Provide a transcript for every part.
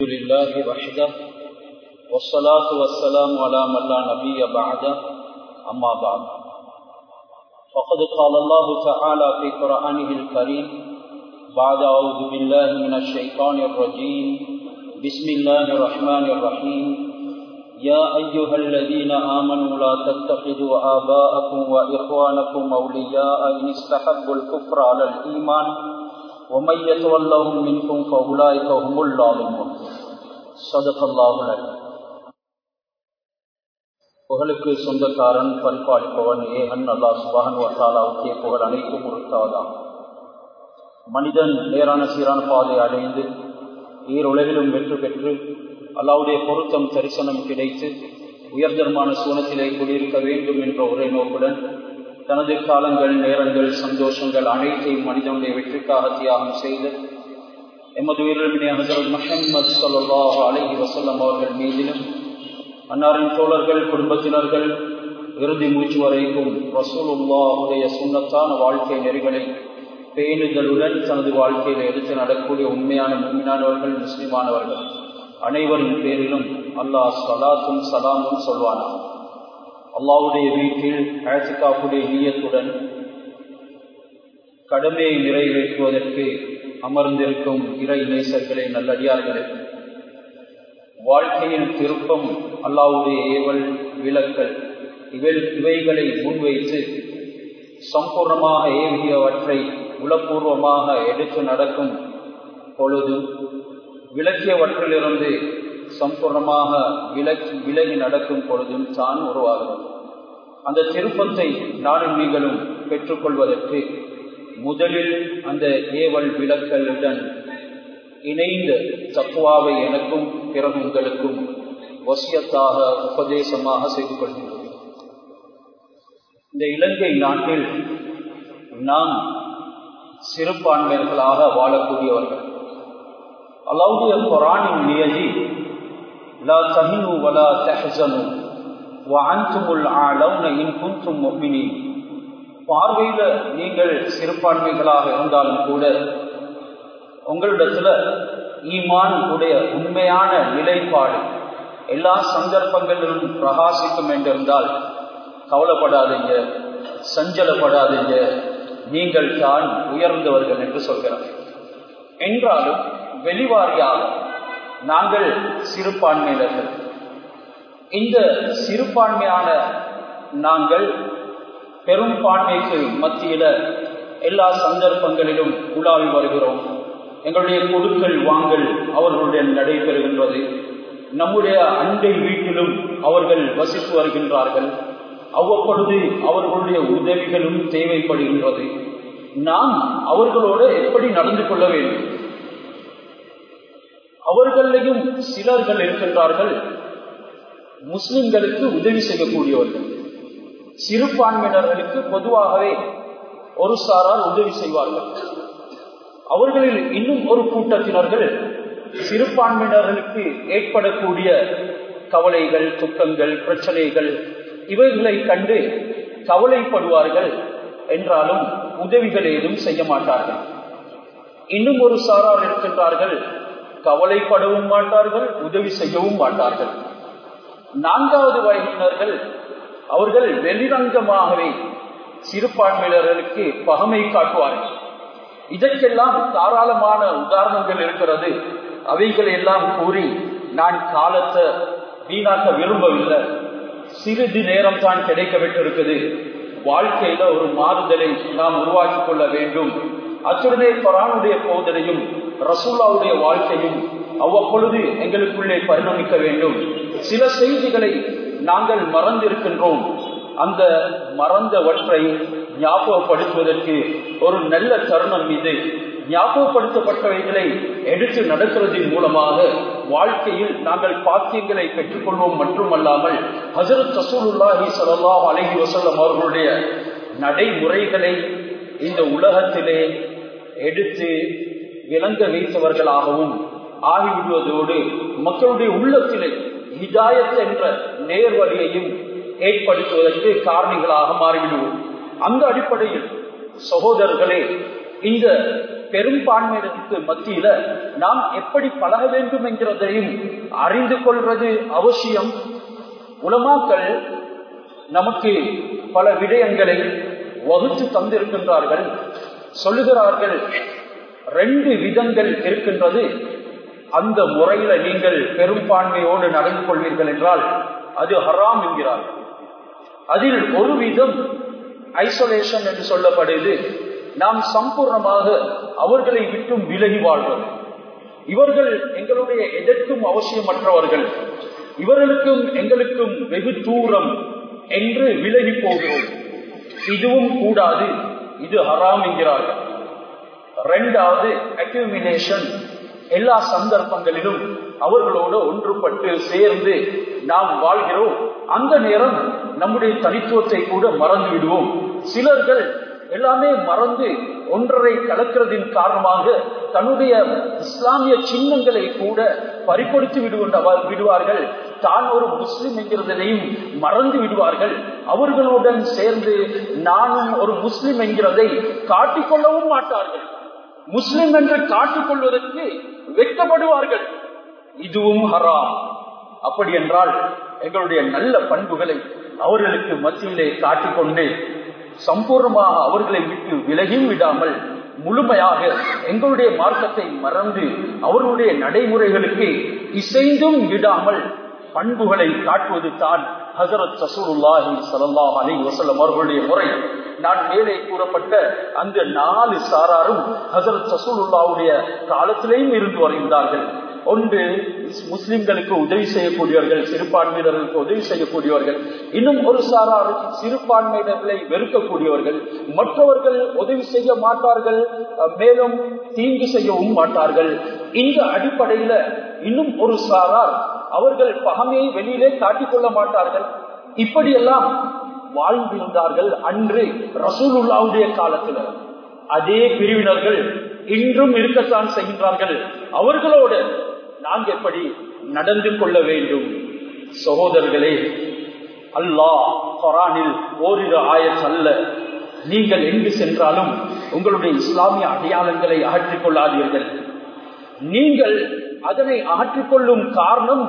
الحمد لله وحده والصلاة والسلام على من لا نبي بعده أما بعد. فقد قال الله تعالى في قرآنه الكريم بعد أعوذ بالله من الشيطان الرجيم بسم الله الرحمن الرحيم. يا أيها الذين آمنوا لا تتخذوا آباءكم وإخوانكم أولياء إن استحبوا الكفر على الإيمان ومن يتولهم منكم فأولئك هم الظالمون. சதகல்லாவுடன் புகழுக்கு சொந்தக்காரன் பண்பாளிப்பவன் ஏகன் அல்லா சுபகன் வட்டாலாவுக்கே புகழ் அனைத்தும் உறுத்தாதான் மனிதன் நேரான சீரான பாதை அடைந்து ஈருலகிலும் வெற்றி பெற்று அல்லாவுடைய பொருத்தம் தரிசனம் கிடைத்து உயர்தரமான சூனத்திலே குடியிருக்க வேண்டும் என்ற ஒரே நோக்குடன் தனது காலங்கள் நேரங்கள் சந்தோஷங்கள் அனைத்தையும் மனிதனுடைய வெற்றிக்காக தியாகம் செய்து எமது உயிரிழமினை ஹசரத் மஹம்மது சல்லாஹ் அலஹி வசல்லம் அவர்கள் மீதிலும் அன்னாரின் தோழர்கள் குடும்பத்தினர்கள் இறுதி மூச்சு வரைக்கும் ரசூலுல்லாவுடைய சுண்ணத்தான வாழ்க்கை நெறிகளை பேணுதலுடன் தனது வாழ்க்கையில் எடுத்து நடக்கூடிய உண்மையான முன்மையானவர்கள் முஸ்லிமானவர்கள் அனைவரின் பேரிலும் அல்லாஹ் சலாத்தும் சலாமும் சொல்வானா. அல்லாவுடைய வீட்டில் ஆசிகாப்புடைய நீயத்துடன் கடமையை நிறைவேற்றுவதற்கு அமர்ந்திருக்கும் இறை நேசர்களே நல்லடியார்களே. வாழ்க்கையின் திருப்பம் அல்லாவுடைய ஏவல் விலக்கல் இவை இவைகளை முன்வைத்து சம்பூர்ணமாக ஏவியவற்றை உளப்பூர்வமாக எடுத்து நடக்கும் பொழுது விளக்கியவற்றிலிருந்து சம்பூர்ணமாக விலக்கி விலகி நடக்கும் பொழுதும் தான் உருவாகிறது. அந்த திருப்பத்தை நானும் நீங்களும் பெற்றுக்கொள்வதற்கு முதலில் அந்த ஏவல் விளக்கலுடன் இணைந்த தப்புவாவை எனக்கும் பிறகு உங்களுக்கும் வசியத்தாக உபதேசமாக செய்து கொள்கின்றோம். இந்த இலங்கை நாட்டில் நாம் சிறுபான்மையர்களாக வாழக்கூடியவர்கள். அல்லாவுடைய குரானின் நியதி லா தஹினு வலா தஹசனு வஅன்துமுல் ஆலவுன இன் குன்தும் ஒப்பினி பார்வையில நீங்கள் சிறுபான்மைகளாக இருந்தாலும் கூட உங்களிடத்துல ஈமான் உடைய உண்மையான நிலைப்பாடு எல்லா சந்தர்ப்பங்களிலும் பிரகாசிக்கும் என்றிருந்தால் கவலைப்படாதீங்க சஞ்சலப்படாதீங்க. நீங்கள் தான் உயர்ந்தவர்கள் என்று சொல்கிறார். என்றாலும் வெளிவாரியாக நாங்கள் சிறுபான்மையினர்கள். இந்த சிறுபான்மையான நாங்கள் பெரும்பான்மைக்கு மத்தியில எல்லா சந்தர்ப்பங்களிலும் உலாவி வருகிறோம். எங்களுடைய கொடுக்கல் வாங்கல் அவர்களுடன் நடைபெறுகின்றது. நம்முடைய அண்டை வீட்டிலும் அவர்கள் வசித்து வருகின்றார்கள். அவ்வப்பொழுது அவர்களுடைய உதவிகளும் தேவைப்படுகின்றது. நாம் அவர்களோடு எப்படி நடந்து கொள்ள வேண்டும்? அவர்களையும் சிலர்கள் இருக்கின்றார்கள். முஸ்லிம்களுக்கு உதவி செய்யக்கூடியவர்கள். சிறுபான்மையினர்களுக்கு பொதுவாகவே ஒரு சாரால் உதவி செய்வார்கள். அவர்களில் இன்னும் ஒரு கூட்டத்தினர்கள் சிறுபான்மையினர்களுக்கு ஏற்படக்கூடிய கவலைகள் துக்கங்கள் பிரச்சனைகள் இவைகளை கண்டு கவலைப்படுவார்கள் என்றாலும் உதவிகள் ஏதும் செய்ய மாட்டார்கள். இன்னும் ஒரு சாரார் இருக்கின்றார்கள் கவலைப்படவும் மாட்டார்கள் உதவி செய்யவும் மாட்டார்கள். நான்காவது வயதினர்கள் அவர்கள் வெளிரங்கமாகவே சிறுபான்மையினர்களுக்கு பகமை காட்டுவார்கள். இதற்கெல்லாம் தாராளமான உதாரணங்கள் இருக்கிறது. அவைகளை எல்லாம் கூறி நான் காலத்தை வீணாக்க விரும்பவில்லை. சிறிது நேரம் தான் கிடைக்கப்பட்டிருக்குது. வாழ்க்கையில ஒரு மாறுதலை நாம் உருவாக்கி கொள்ள வேண்டும். அச்சுடனே பரானுடைய போதனையும் ரசூல்லாவுடைய வாழ்க்கையும் அவ்வப்பொழுது எங்களுக்குள்ளே பரிணமிக்க வேண்டும். சில செய்திகளை நாங்கள் மறந்திருக்கின்றோம். அந்த மறந்தவற்றை ஞாபகப்படுத்துவதற்கு ஒரு நல்ல தருணம் மீது ஞாபகப்படுத்தப்பட்டவைகளை எடுத்து நடக்கிறதின் மூலமாக வாழ்க்கையில் நாங்கள் பாக்கியங்களை பெற்றுக்கொள்வோம் மட்டுமல்லாமல் ஹசரத் ரசூலுல்லாஹி சல்லாஹ் அலஹி வசல்லம் அவர்களுடைய நடைமுறைகளை இந்த உலகத்திலே எடுத்து விளங்க வைத்தவர்களாகவும் ஆகிவிடுவதோடு மக்களுடைய உள்ளத்திலே ஹிஜாயத் என்ற நேர்வழியையும் ஏற்படுத்துவதற்கு காரணிகளாக மாறிவிடுவோம். அந்த அடிப்படையில் சகோதரர்களே இந்த பெரும்பான்மையினருக்கு மத்தியில நாம் எப்படி பழக வேண்டும் என்கிறதையும் அறிந்து கொள்வது அவசியம். உலமாக்கள் நமக்கு பல விடயங்களை வகுத்து தந்திருக்கின்றார்கள் சொல்லுகிறார்கள். ரெண்டு விதங்கள் இருக்கின்றது. அந்த முறையில நீங்கள் பெரும்பான்மையோடு நடந்து கொள்வீர்கள் என்றால் அது ஹராம் என்கிறார். அதில் ஒரு விதம் ஐசோலேஷன் என்று சொல்லப்படுது. நாம் சம்பூர்ணமாக அவர்களை விட்டும் விலகி வாழ்வது. இவர்கள் எங்களுடைய எதற்கும் அவசியமற்றவர்கள். இவர்களுக்கும் எங்களுக்கும் வெகு தூரம் என்று விலகி போகிறோம். இதுவும் கூடாது. இது ஹராம் என்கிறார்கள். ரெண்டாவது அக்யூமினேஷன் எல்லா சந்தர்ப்பங்களிலும் அவர்களோடு ஒன்றுபட்டு சேர்ந்து நாம் வாழ்கிறோம். அந்த நேரம் நம்முடைய தனித்துவத்தை கூட மறந்து விடுவோம். சிலர்கள் எல்லாமே மறந்து ஒன்றரை கலக்கிறதின் காரணமாக தன்னுடைய இஸ்லாமிய சின்னங்களை கூட பறிப்படுத்தி விடுகின்ற விடுவார்கள். தான் ஒரு முஸ்லிம் என்கிறதையும் மறந்து விடுவார்கள். அவர்களுடன் சேர்ந்து நானும் ஒரு முஸ்லிம் என்கிறதை காட்டிக்கொள்ளவும் மாட்டார்கள். முஸ்லிம் என்று காட்டிக் கொள்வதற்கு வெட்டப்படுவார்கள் இதுவும் ஹராம். அப்படி என்றால் எங்களுடைய நல்ல பண்புகளை அவர்களுக்கு மத்தியிலே காட்டிக்கொண்டு சம்பூர்ணமாக அவர்களை விட்டு விலகியும் விடாமல் முழுமையாக எங்களுடைய மார்க்கத்தை மறந்து அவர்களுடைய நடைமுறைகளுக்கு இசைந்தும் விடாமல் பண்புகளை காட்டுவது தான் ஹசரத் சசூருல்லாஹி சல்லாஹ் அலி வசலம் அவர்களுடைய முறை. நான் மேலே கூறப்பட்ட அந்த நாலு சாராரும் ஹசரத் சசூலுல்லாவுடைய காலத்திலேயும் இருந்து வருகின்றார்கள். ஒன்று முஸ்லிம்களுக்கு உதவி செய்யக்கூடியவர்கள் சிறுபான்மையினர்களுக்கு உதவி செய்யக்கூடியவர்கள். இன்னும் ஒரு சாரார் சிறுபான்மையினர்களை வெறுக்கக்கூடியவர்கள். மற்றவர்கள் உதவி செய்ய மாட்டார்கள் மேலும் தீங்கு செய்யவும் மாட்டார்கள். இந்த அடிப்படையில இன்னும் ஒரு சாரார் அவர்கள் பகமையை வெளியிலே காட்டிக்கொள்ள மாட்டார்கள். இப்படியெல்லாம் வாழ்ந்திருந்தார்கள் அன்று ரசூலுல்லாவுடைய காலத்தில். அதே பிரிவினர்கள் இன்றும் இருக்கத்தான் செய்கின்றார்கள். அவர்களோடு நாங்கள் எப்படி நடந்து கொள்ள வேண்டும்? சகோதரர்களே அல்லாஹ் கொரானில் ஓரிரு ஆயர் அல்ல. நீங்கள் எங்கு சென்றாலும் உங்களுடைய இஸ்லாமிய அடையாளங்களை அகற்றிக் கொள்ளாதீர்கள். நீங்கள் அதனை அகற்றிக்கொள்ளும் காரணம்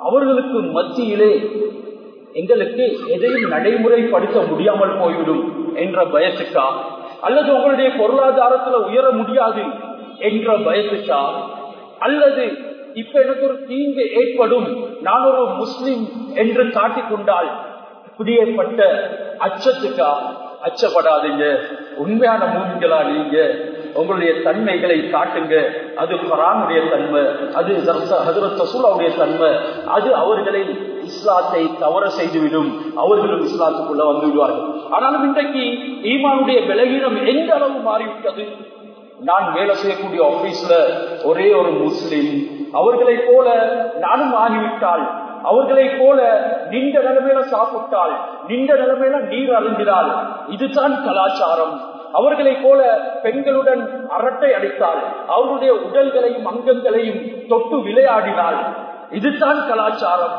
அவர்களுக்கு மத்தியிலே எங்களுக்கு எதையும் நடைமுறைப்படுத்த முடியாமல் போய்விடும் என்ற பயத்துக்கா? அல்லது உங்களுடைய பொருளாதாரத்துல உயர முடியாது என்ற பயத்துக்கா? அல்லது இப்ப எனக்கு ஒரு தீங்கு ஏற்படும் நான் ஒரு முஸ்லிம் என்று காட்டிக்கொண்டால் பிடியப்பட்ட அச்சத்துக்கா? அச்சப்படாதீங்க. உண்மையான மூவிகளா நீங்க? உங்களுடைய தன்மைகளை காட்டுங்க. அது குரானுடைய தன்மை அது ஹசரத் ரசூலாவுடைய தன்மை. அது அவர்களை இஸ்லாத்தை தவற செய்துவிடும். அவர்களும் இஸ்லாத்துக்குள்ள வந்து விடுவார்கள். ஆனாலும் இன்றைக்கு ஈமானுடைய விலகீனம் எந்த அளவு மாறிவிட்டது? நான் வேலை செய்யக்கூடிய ஆபீஸ்ல ஒரே ஒரு முஸ்லிம். அவர்களை போல நானும் ஆகிவிட்டால் அவர்களை போல நின்ற நிலைமையில சாப்பிட்டால் நின்ற நிலைமையில நீர் அருந்தினால் இதுதான் கலாச்சாரம். அவர்களை போல பெண்களுடன் அரட்டை அடித்தால் அவருடைய உடல்களையும் அங்கங்களையும் தொட்டு விளையாடினால் இதுதான் கலாச்சாரம்.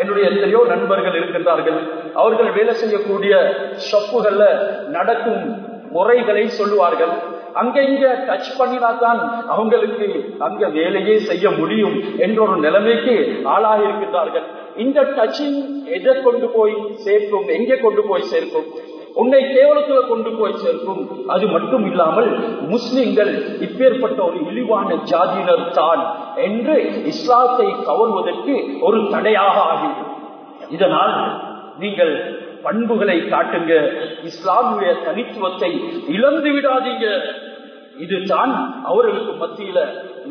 என்னுடைய எத்தனையோ நண்பர்கள் இருக்கின்றார்கள். அவர்கள் வேலை செய்யக்கூடிய ஷப்புகள்ல நடக்கும் முறைகளை சொல்லுவார்கள். அங்க இங்க டச் பண்ணினாதான் அவங்களுக்கு அங்க வேலையே செய்ய முடியும் என்ற ஒரு நிலைமைக்கு ஆளாக இருக்கின்றார்கள் இந்த டச்சிங் எதை கொண்டு போய் சேர்க்கும்? எங்கே கொண்டு போய் சேர்க்கும்? உன்னை கேவலத்துல கொண்டு போய் சேர்க்கும். அது மட்டும் இல்லாமல் முஸ்லிம்கள் இப்பேற்பட்ட ஒரு இழிவான ஜாதியினர் தான் என்று இஸ்லாத்தை கவர்வதற்கு ஒரு தடையாக ஆகும் இதனால் நீங்கள் பண்புகளை காட்டுங்க. இஸ்லாமுடைய தனித்துவத்தை இழந்து விடாதீங்க. இதுதான் அவர்களுக்கு மத்தியில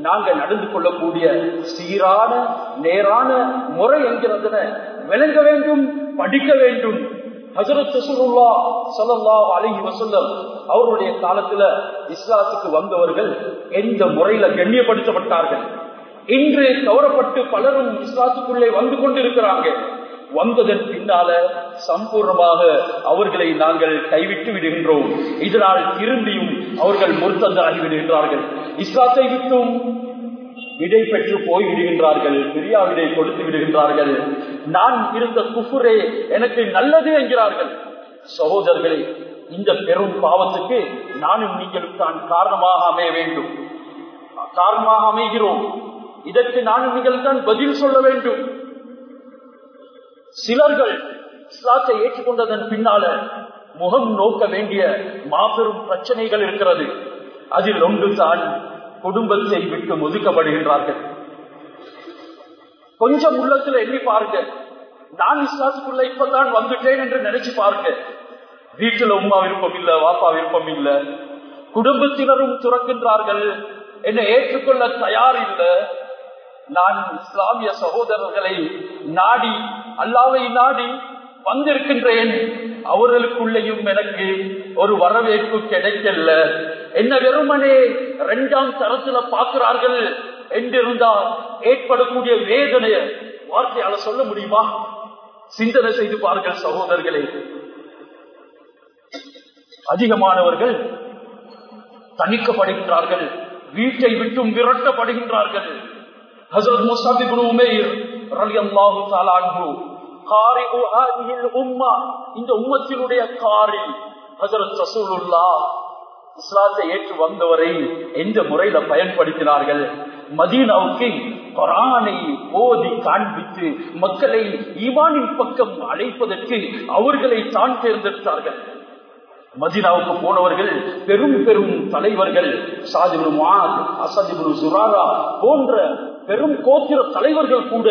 நாங்க நடந்து கொள்ளக்கூடிய சீரான நேரான முறை என்கிறதன விளங்க வேண்டும் படிக்க வேண்டும். ஹசரத் சுருல்லா ஸல்லல்லாஹு அலைஹி அவருடைய காலத்துல இஸ்லாத்துக்கு வந்தவர்கள் எந்த முறையில கண்ணியப்படுத்தப்பட்டார்கள்? இன்று கவரப்பட்டு பலரும் இஸ்லாத்துக்குள்ளே வந்து கொண்டிருக்கிறாங்க. வந்ததன் பின்னால சம்பூர்ணமாக அவர்களை நாங்கள் கைவிட்டு விடுகின்றோம். இதனால் திரும்பியும் அவர்கள் முர்த்தந்தாகி விடுகின்றார்கள். இஸ்லாத்தை விட்டும் விடை பெற்று போய் விடுகின்றார்கள் பிரியா விடை கொடுத்து விடுகின்றார்கள். நான் இருந்த குஃபுரே எனக்கு நல்லது என்கிறார்கள். சகோதரர்களே இந்த பெரும் பாவத்துக்கு நானும் நீங்களும் தான் காரணமாக அமைய வேண்டும். காரணமாக அமைகிறோம் இதற்கு நானும் நீங்கள் தான் பதில் சொல்ல வேண்டும். சிலர்கள் இஸ்லாத்தை ஏற்றுக்கொண்டதன் பின்னால முகம் நோக்க வேண்டிய மாபெரும் பிரச்சனைகள் இருக்கிறது. அதில் ஒன்று தான் குடும்பத்தை விட்டு ஒதுக்கப்படுகின்றார்கள் கொஞ்சம் உள்ளத்துல எண்ணி பாருங்க. நான் இஸ்லாத்துக்குள்ள இப்பதான் வந்துட்டேன் என்று நினைச்சு பாருங்க. வீட்டுல உமா விருப்பம் இல்ல வாப்பா விருப்பம் இல்ல. குடும்பத்தினரும் துறக்கின்றார்கள். என்னை ஏற்றுக்கொள்ள தயார் இல்லை. நான் இஸ்லாமிய சகோதரர்களை நாடி அல்லாவை நாடி வந்திருக்கின்றேன். அவர்களுக்குள்ளேயும் எனக்கு ஒரு வரவேற்பு கிடைக்கல. என்ன வெறுமனே இரண்டாம் தரத்துல பார்க்கிறார்கள் என்றிருந்தால் ஏற்படக்கூடிய வேதனைய வார்த்தையால சொல்ல முடியுமா? சிந்தனை செய்து பாருங்கள் சகோதரர்களே. அதிகமானவர்கள் தணிக்கப்படுகின்றார்கள் வீட்டை விட்டும் விரட்டப்படுகின்றார்கள். ஹசரத் முசாபிபுன் உமேர் ரலியல்லாஹு தஆலா அன்ஹு காரிஉ உம்மா இந்த உம்மத்தினுடைய காரி ஹசரத் ரசூலுல்லா இஸ்லாத்தை ஏற்று வந்தவரை எந்த முறையில பயன்படுத்தினார்கள். மதீனாவுக்கு குரானை ஓதி காண்பித்து மக்களை ஈவானின் பக்கம் அழைப்பதற்கு அவர்களை தான் தேர்ந்தெடுத்தார்கள். மதினாவுக்கு போனவர்கள் பெரும் பெரும் தலைவர்கள். சாதிபுரு மாத் அசதிபுரு சுராரா போன்ற பெரும் கோத்திர தலைவர்கள் கூட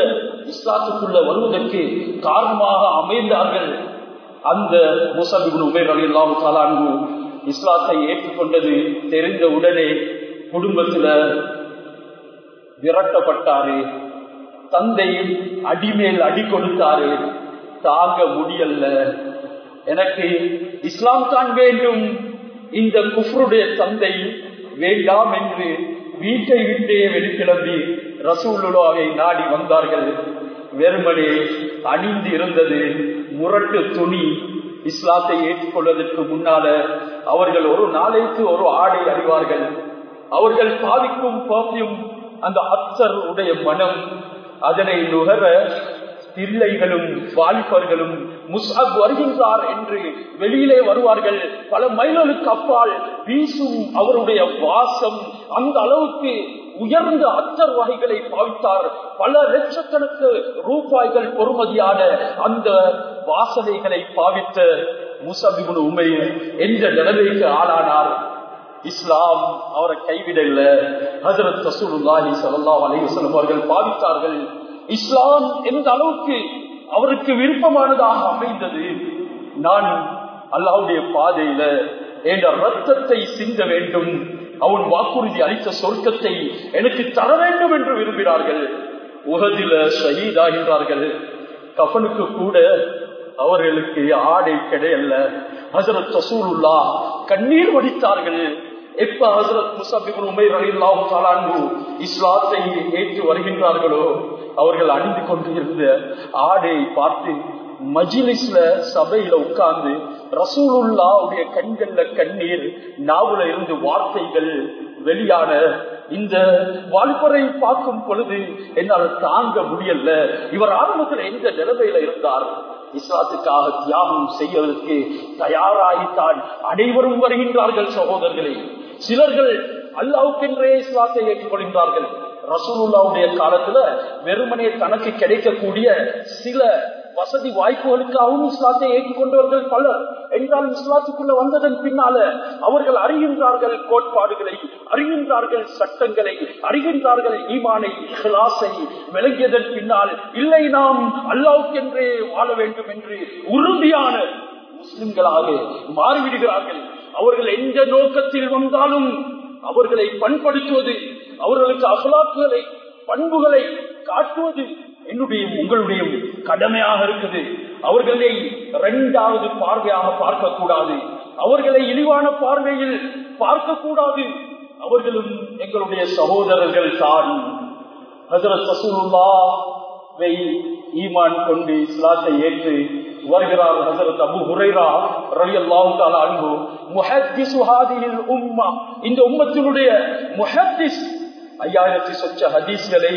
இஸ்லாத்துக்குள்ள வருவதற்கு காரணமாக அமைந்தார்கள். அந்த முசபிபுன் உமேர் அலி அல்லாஹு இஸ்லாத்தை ஏற்றுக்கொண்டது தெரிந்த உடனே குடும்பத்துல விரட்டப்பட்டாரு. தந்தை அடிமேல் அடி கொடுத்தாரு. தாங்க முடியல எனக்கு இஸ்லாம் தான் வேண்டும். இந்த குஃப்ருடைய தந்தை வேண்டாம் என்று வீட்டை விட்டே வெளிக்கிளம்பி ரசூலுலாவை நாடி வந்தார்கள். வெறுமனே அணிந்து இருந்தது முரட்டு துணி இஸ்லாத்தை ஏற்றுக்கொள்வதற்கு முன்னால அவர்கள் ஒரு நாளைக்கு ஒரு ஆடை அறிவார்கள் அவர்கள் பாதிக்கும் பர்ஃபியூம் அந்த அப்சர் உடைய மனம் அதனை நுகர பிள்ளைகளும் வாலிபர்களும் முஸ்அப் வருகின்றார் என்று வெளியிலே வருவார்கள். பல மைல்களுக்கு அப்பால் வீசும் அவருடைய வாசம் அந்த அளவுக்கு உயர்ந்த அத்தர் வகைகளை பாவித்தார். பல லட்சக்கணக்கு ரூபாய்கள் பொறுமதியான அந்த வாசனைகளை பாவித்த முசபிபுன் உமையில் எந்த நிலைமைக்கு ஆளானார்? இஸ்லாம் அவரை கைவிடல. ஹசரத் ரசூலுல்லாஹி ஸல்லல்லாஹு அலைஹி அவர்கள் பாவித்தார்கள். இஸ்லாம் எந்த அளவுக்கு அவருக்கு விருப்பமானதாக அமைந்தது? நான் அல்லாவுடைய பாதையில என்ற ரத்தத்தை சிந்த வேண்டும். அவன் வாக்குறுதி அளித்த சொர்க்கத்தை எனக்கு தர வேண்டும் என்று விரும்பினார்கள். உகதில ஷஹீதாகின்றார்கள் கஃனுக்கு கூட அவர்களுக்கு ஆடை கிடையல்ல ஹசரத் ரசூலுல்லா கண்ணீர் வடித்தார்கள். எப்ப ஹசரத் முசபிபுன் உமைர் அலில்லாஹு இஸ்லாத்தை ஏற்று வருகின்றார்களோ அவர்கள் அணிந்து கொண்டிருந்த ஆடை பார்த்து மஜிலிஸ்ல சபையில உட்கார்ந்து ரசூலுல்லாவுடைய கண்கள்ல கண்ணீர் நாவுல இருந்து வார்த்தைகள் வெளியான இந்த வாலிபரை பார்க்கும் பொழுது என்னால் தாங்க முடியல. இவர் ஆரம்பத்தில் எந்த நிலைமையில இருந்தார்? இஸ்லாத்துக்காக தியாகம் செய்வதற்கு தயாராகித்தான். அனைவரும் வருகின்றார்கள் சகோதரர்களே. சிலர்கள் அல்லாவுக்கென்றே இஸ்லாத்தை ஏற்றுக்கொள்கின்றார்கள். ரசூலுல்லாவுடைய காலத்துல வெறுமனே தனக்கு கிடைக்கக்கூடிய சில வசதி வாய்ப்புகளுக்காகவும் இஸ்லாத்தை ஏற்றுக்கொண்டவர்கள் பலர் என்றால் இஸ்லாத்துக்குள்ள வந்ததன் பின்னால அவர்கள் அறிகின்றார்கள் கோட்பாடுகளை அறிகின்றார்கள் சட்டங்களை அறிகின்றார்கள் ஈமானை கிளாஸை விளங்கியதன் பின்னால் இல்லை நாம் அல்லாவுக்கென்றே வாழ வேண்டும் என்று உறுதியான முஸ்லிம்களாக மாறிவிடுகிறார்கள். அவர்கள் எந்த நோக்கத்தில் வந்தாலும் அவர்களை பண்படுத்துவது அவர்களுக்கு அகலாக்குகளை பண்புகளை காட்டுவது என்னுடைய உங்களுடைய கடமையாக இருக்குது. அவர்களை இரண்டாவது பார்வையாக பார்க்க கூடாது அவர்களை இழிவான பார்வையில் பார்க்க கூடாது அவர்களும் எங்களுடைய சகோதரர்கள் தான். ஈமான் கொண்டு இஸ்லாத்தை ஏற்று வருகிறார் ஹசரத் அபு ஹுரைரா ரவி அல்லாஹு தாலா அன்பு முஹத்திஸ் உம்மா. இந்த உம்மத்தினுடைய முஹத்திஸ் ஐயாயிரத்தி சொச்ச ஹதீஸ்களை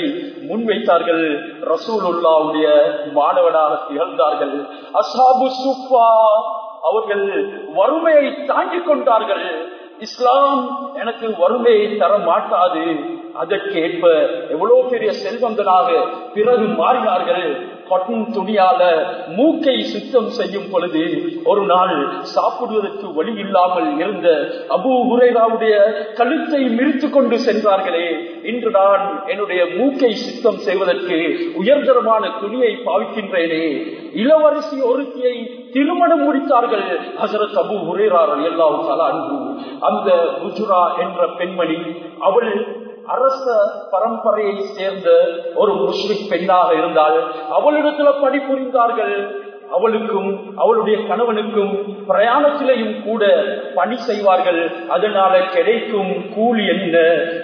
முன்வைத்தார்கள். ரசூலுல்லாவுடைய மாணவனாக திகழ்ந்தார்கள். அசாபு சுப்பா அவர்கள் வறுமையை தாங்கிக் கொண்டார்கள். இஸ்லாம் எனக்கு வறுமையை தர மாட்டாது. அதற்கேற்ப எவ்வளவு பெரிய செல்வந்தனாக பிறகு மாறினார்கள். பட்டன் துணியால மூக்கை சுத்தம் செய்யும் பொழுது ஒரு நாள் சாப்பிடுவதற்கு வழி இல்லாமல் இருந்த அபு உரேராவுடைய கழுத்தை மிரித்து கொண்டு சென்றார்களே இன்று நான் என்னுடைய மூக்கை சுத்தம் செய்வதற்கு உயர்தரமான துணியை பாவிக்கின்றேனே. இளவரசி ஒருத்தியை திருமணம் முடித்தார்கள் ஹசரத் அபு ஹுரேரார் எல்லாவும் அன்பு அந்த குஜுரா என்ற பெண்மணி அவள் அரச பரம்பரையை சேர்ந்த ஒரு முஸ்லிம் பெண்ணாக இருந்தால் அவளிடத்துல பணிபுரிந்தார்கள். அவளுக்கும் அவளுடைய கணவனுக்கும் பிரயாணத்திலையும் கூட பணி செய்வார்கள். அதனால கிடைக்கும் கூலி என்ன?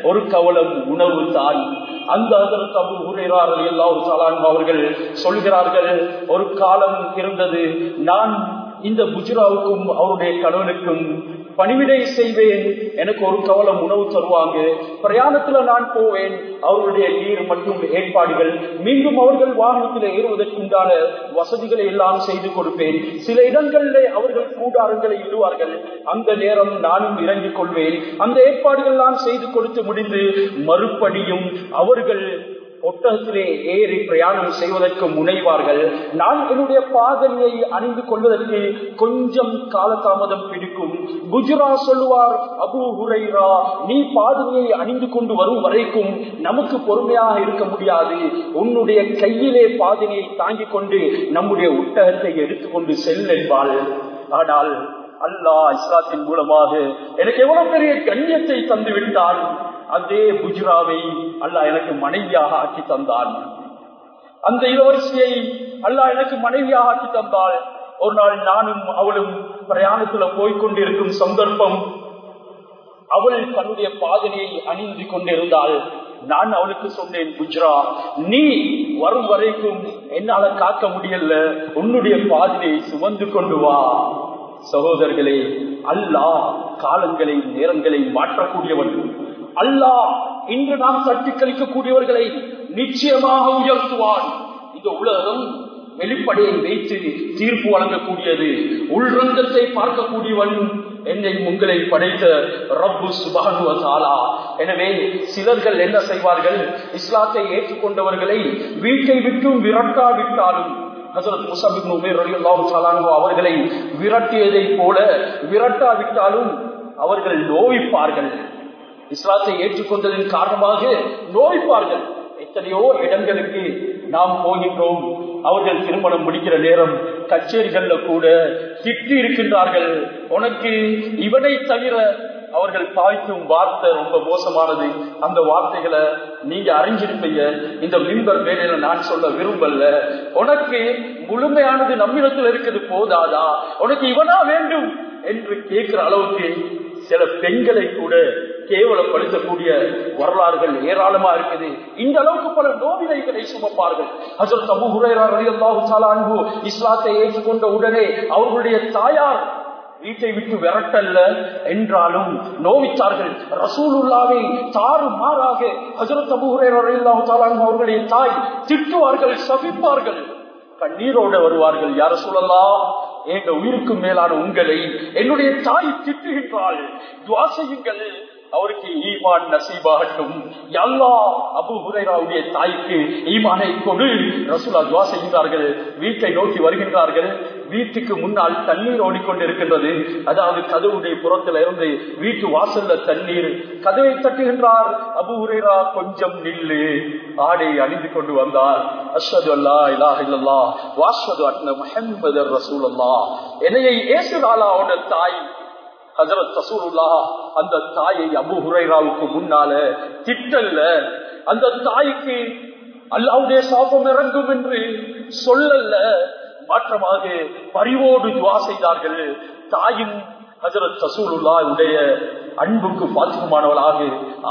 ஒரு கவலம் உணவு தான். அந்த அதற்கு அபு உரையாளர் எல்லாரும் அவர்கள் சொல்கிறார்கள் ஒரு காலம் இருந்தது. நான் இந்த குஜராவுக்கும் அவருடைய கணவனுக்கும் பணிவிடை செய்வேன். எனக்கு ஒரு கவலம் உணவு தருவாங்க. பிரயாணத்துல நான் போவேன். அவர்களுடைய நீர் மற்றும் ஏற்பாடுகள். மீண்டும் அவர்கள் வாகனத்தில் ஏறுவதற்குண்டான வசதிகளை எல்லாம் செய்து கொடுப்பேன். சில இடங்களில் அவர்கள் கூடாரங்களை இடுவார்கள். அந்த நேரம் நானும் இறங்கிக் கொள்வேன். அந்த ஏற்பாடுகள் நான் செய்து கொடுத்து முடிந்து மறுபடியும் அவர்கள் ஒட்டகத்திலே ஏறி பிரயாணம் செய்வதற்கு முனைவார்கள். நான் என்னுடைய பாதனையை அணிந்து கொள்வதற்கு கொஞ்சம் காலதாமதம் பிடிக்கும். குஜரா சொல்லுவார் அபு ஹுரைரா நீ பாதனையை அணிந்து கொண்டு வரும் வரைக்கும் நமக்கு பொறுமையாக இருக்க முடியாது. உன்னுடைய கையிலே பாதனையை தாங்கிக் கொண்டு நம்முடைய ஒட்டகத்தை எடுத்துக்கொண்டு செல் என்பாள். ஆனால் அல்லாஹ் இஸ்லாத்தின் மூலமாக எனக்கு எவ்வளவு பெரிய கண்ணியத்தை தந்து விட்டான் அதே புஜ்ராவை அல்லாஹ் எனக்கு மனைவியாக ஆக்கி தந்தான். அந்த இளவரசியை அல்லாஹ் எனக்கு மனைவியாக ஆக்கி தந்தாள். ஒரு நாள் நானும் அவளும் பிரயாணத்துல போய்கொண்டிருக்கும் சந்தர்ப்பம் அவள் தன்னுடைய பாதனையை அணிந்து கொண்டிருந்தாள். நான் அவளுக்கு சொன்னேன் புஜ்ரா நீ வரும் வரைக்கும் என்னால காக்க முடியல. உன்னுடைய பாதனையை சுமந்து கொண்டு வா. சகோதரர்களே அல்லாஹ் காலங்களை நேரங்களை மாற்றக்கூடியவன். அல்லாஹ் இன்று நாம் தட்டி கழிக்கக்கூடியவர்களை நிச்சயமாக உயர்த்துவான். இந்த உலகம் வெளிப்படையை வைத்து தீர்ப்பு வழங்கக்கூடியது. உள்ரங்கத்தை பார்க்கக்கூடியவன் என்னை உங்களை படைத்த ரப்பு சுபானுவசாலா எனவே சிலர்கள் என்ன செய்வார்கள்? இஸ்லாத்தை ஏற்றுக்கொண்டவர்களை வீட்டை விட்டும் விரட்டாவிட்டாலும் ஹசரத் முசபின் உமேர் அவர்களை விரட்டியதை போல விரட்டாவிட்டாலும் அவர்கள் நோவிப்பார்கள் இஸ்லாத்தை ஏற்றுக்கொண்டதன் காரணமாக நோய்ப்பார்கள். எத்தனையோ இடங்களுக்கு நாம் போகின்றோம். அவர்கள் திருமணம் முடிக்கிற நேரம் கச்சேரிகள்ல கூட திட்டி இருக்கின்றார்கள். உனக்கு இவனை தவிர அவர்கள் பாய்க்கும் வார்த்தை ரொம்ப மோசமானது. அந்த வார்த்தைகளை நீங்க அறிஞ்சிருப்பீங்க. இந்த மின்பர் வேலையில நான் சொல்ல விரும்பல. உனக்கு முழுமையானது நம்மிடத்தில் இருக்கிறது போதாதா? உனக்கு இவனா வேண்டும் என்று கேட்கிற அளவுக்கு சில பெண்களை கூட கேவலப்படுத்தக்கூடிய வரலாறுகள் ஏராளமா இருக்குது. இந்த அளவுக்கு பல நோவினைகளை சுமப்பார்கள். ஹசரத் அபு அன்பு இஸ்லாத்தை ஏற்றுக்கொண்ட உடனே அவர்களுடைய தாயார் வீட்டை விட்டு விரட்டல்ல. என்றாலும் நோவித்தார்கள். ரசூலுல்லாவை தாறு மாறாக ஹசரத் அபு அவர்களுடைய தாய் திட்டுவார்கள் சபிப்பார்கள். கண்ணீரோட வருவார்கள் யார சொல்லலாம் எங்க உயிருக்கு மேலான உங்களை என்னுடைய தாய் திட்டுகின்றாள். துவா செய்யுங்கள். அவருக்கு ஈமான் நசீபாகட்டும். எல்லா அபு ஹுரேராவுடைய தாய்க்கு ஈமானை கொடு. ரசூலா துவா செய்கிறார்கள் வீட்டை நோக்கி வருகின்றார்கள். வீட்டுக்கு முன்னால் தண்ணீர் ஓடிக்கொண்டிருக்கின்றது. அதாவது கதவுடைய புறத்தில் இருந்து வீட்டு வாசல்ல தண்ணீர். கதவை தட்டுகின்றார். அபு ஹுரைரா கொஞ்சம் நில்லு. ஆடை அணிந்து கொண்டு வந்தார். அஸ்வது அல்லா இலாஹ் இல்லல்லா வாஸ்வது அட்ன முஹம்மது ரசூல் அல்லா என்னையை ஏசுறாளா அவனோட தாய் ஹசரத் ரசூலுல்லா அந்த தாயை அபு ஹுரைராவுக்கு முன்னால திட்டல்ல அந்த தாய்க்கு அல்லாவுடைய சாபம் இறங்கும் என்று சொல்லல்ல. மாற்றமாக பரிவோடு துவா செய்தார்கள். தாயும் ஹசரத் ரசூலுல்லா உடைய அன்புக்கு பாத்திரமானவளாக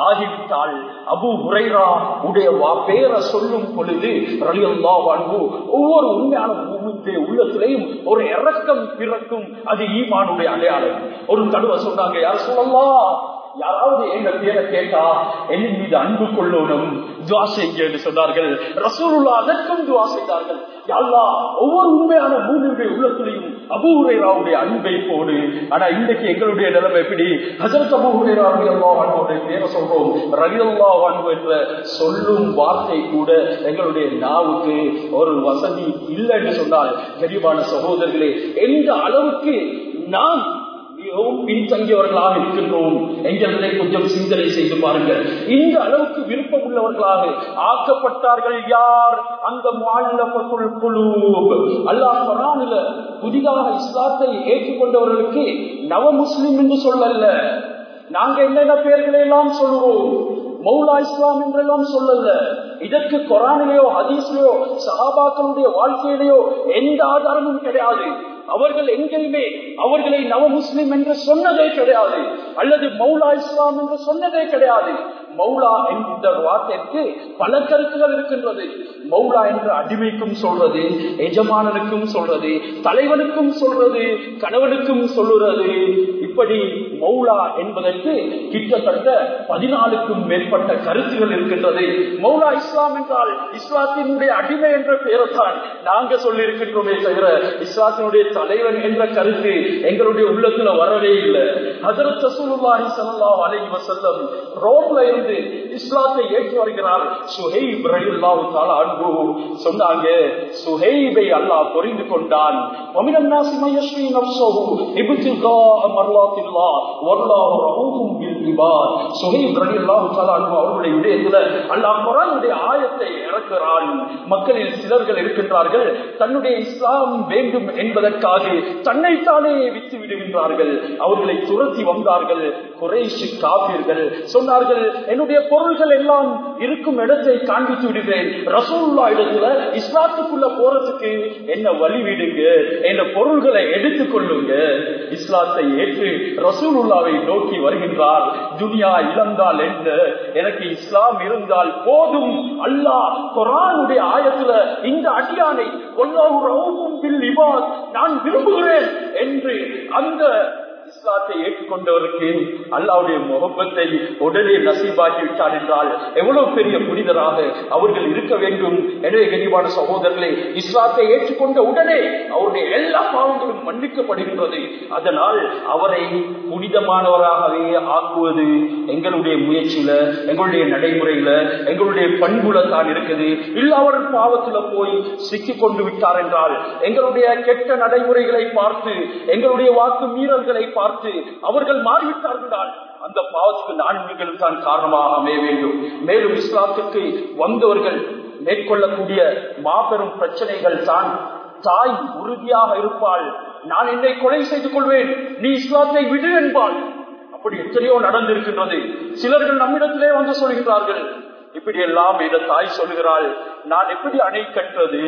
ஆகிவிட்டால் அபு உரைரா உடைய பேரை சொல்லும் பொழுது ரலியல்லா அன்பு ஒவ்வொரு உண்மையான பூமிக்கு உள்ளத்திலையும் ஒரு இறக்கம் பிறக்கும் அது ஈமானுடைய அடையாளம். ஒரு தடுவை சொன்னாங்க யார் சொல்லலாம் யாராவது எங்க பேரை கேட்டா என் மீது அன்பு கொள்ளணும் துவா செய்ய என்று சொன்னார்கள். ரசூலுல்லா அதற்கும் துவா செய்தார்கள். யாழ்லா ஒவ்வொரு உண்மையான மூணுடைய உள்ளத்திலையும் அபூஹுரேராவுடைய அன்பை போடு. ஆனா இன்றைக்கு எங்களுடைய நிலைமை எப்படி? ஹசரத் அபூரைரா அன்புடைய பேரை சொல்றோம். ரலியல்லா அன்பு என்ற சொல்லும் வார்த்தை கூட எங்களுடைய நாவுக்கு ஒரு வசதி இல்லை என்று சொன்னால் தெளிவான சகோதரர்களே எந்த அளவுக்கு நாம் மிகவும் பின்தங்கியவர்களாக இருக்கின்றோம். எங்களை கொஞ்சம் சிந்தனை செய்து பாருங்கள். இந்த அளவுக்கு விருப்பம் உள்ளவர்களாக ஆக்கப்பட்டார்கள் யார்? அந்த மாநிலப்பக்குள் குழு அல்லாஹ் குரானில புதிதாக இஸ்லாத்தை ஏற்றுக்கொண்டவர்களுக்கு நவ முஸ்லிம் என்று சொல்லல நாங்க என்னென்ன பெயர்களை எல்லாம் சொல்லுவோம்? மௌலா இஸ்லாம் என்றெல்லாம் சொல்லல இதற்கு கொரானிலேயோ ஹதீஸ்லயோ சஹாபாக்களுடைய வாழ்க்கையிலேயோ எந்த ஆதாரமும் கிடையாது. அவர்கள் எங்கேயுமே அவர்களை நவ முஸ்லிம் என்று சொன்னதே கிடையாது. அல்லது மௌலா இஸ்லாம் என்று சொன்னதே கிடையாது. மௌலா என்ற வார்த்தைக்கு பல கருத்துகள் இருக்கின்றது. மௌலா என்ற அடிமைக்கும் சொல்றது எஜமானனுக்கும் சொல்றது தலைவனுக்கும் சொல்றது கணவனுக்கும் சொல்லுறது. எப்படி மௌலா என்பதற்கு கிட்டத்தட்ட பதினாலுக்கும் மேற்பட்ட கருத்துகள் இருக்கின்றது. மௌலா இஸ்லாம் என்றால் இஸ்லாத்தினுடைய அடிமை என்ற பெயரைத்தான் நாங்க சொல்லி இருக்கின்றோமே தவிர இஸ்லாத்தினுடைய தலைவன் என்ற கருத்து எங்களுடைய உள்ளத்துல வரவே இல்லை. அதற்கு அலை வசல்லம் ரோம்ல இருந்து இஸ்லாத்தை ஏற்று வருகிறார். சுஹை இப்ரஹில்லாவு தாலா அன்பு சொன்னாங்க சுஹைபை அல்லாஹ் புரிந்து கொண்டான். ஒமினன்னா சிமையஸ்ரீ நப்சோஹு இபுத்திகா ஆயத்தை மக்களில் சிலர்கள் இருக்கின்றார்கள் தன்னுடைய இஸ்லாம் வேண்டும் என்பதற்காக தன்னைத்தானே வித்து விடுகின்றார்கள். அவர்களை துரத்தி வந்தார்கள் குறைஷு காப்பீர்கள். சொன்னார்கள் என்னுடைய பொருள்கள் எல்லாம் இருக்கும் இடத்தை காண்பித்து விடுகிறேன். ரசூல்லா இடத்துல இஸ்லாத்துக்குள்ள போறதுக்கு என்ன வழி விடுங்க? என்ன பொருள்களை எடுத்துக் கொள்ளுங்க? இஸ்லாத்தை ஏற்று ரசூலுல்லாவை நோக்கி வருகின்றார். துனியா இழந்தால் என்ன? எனக்கு இஸ்லாம் இருந்தால் போதும். அல்லாஹ் குரானுடைய ஆயத்துல இந்த அடியானை நான் விரும்புகிறேன் என்று அந்த இஸ்லாத்தை ஏற்றுக்கொண்டவருக்கு அல்லாவுடைய முகப்பத்தை உடனே நசீபாக்கி விட்டார் என்றால் எவ்வளவு பெரிய புனிதராக அவர்கள் இருக்க வேண்டும்? எனவே கனிவான சகோதரர்களே இஸ்லாத்தை ஏற்றுக்கொண்ட உடனே அவருடைய எல்லா பாவங்களும் மன்னிக்கப்படுகின்றது. அதனால் அவரை புனிதமானவராகவே ஆக்குவது எங்களுடைய முயற்சியில எங்களுடைய நடைமுறையில எங்களுடைய பண்புல தான் இருக்குது. இல்ல அவர் பாவத்துல போய் சிக்கி கொண்டு விட்டார் என்றால் எங்களுடைய கெட்ட நடைமுறைகளை பார்த்து எங்களுடைய வாக்கு மீறல்களை பார்த்து அவர்கள் மாறிவிட்டார்கள் அந்த பாவத்துக்கு நான் நீங்களும் தான் காரணமாக அமைய வேண்டும். மேலும் இஸ்லாத்துக்கு வந்தவர்கள் மேற்கொள்ளக்கூடிய மாபெரும் பிரச்சனைகள் தான் தாய் உறுதியாக இருப்பாள். நான் என்னை கொலை செய்து கொள்வேன் நீ இஸ்லாத்தை விடு என்பாள். அப்படி எத்தனையோ நடந்திருக்கின்றது. சிலர்கள் நம்மிடத்திலே வந்து சொல்கிறார்கள். இப்படி எல்லாம் இந்த தாய் சொல்லுகிறாள் நான் எப்படி அணை கட்டுறது?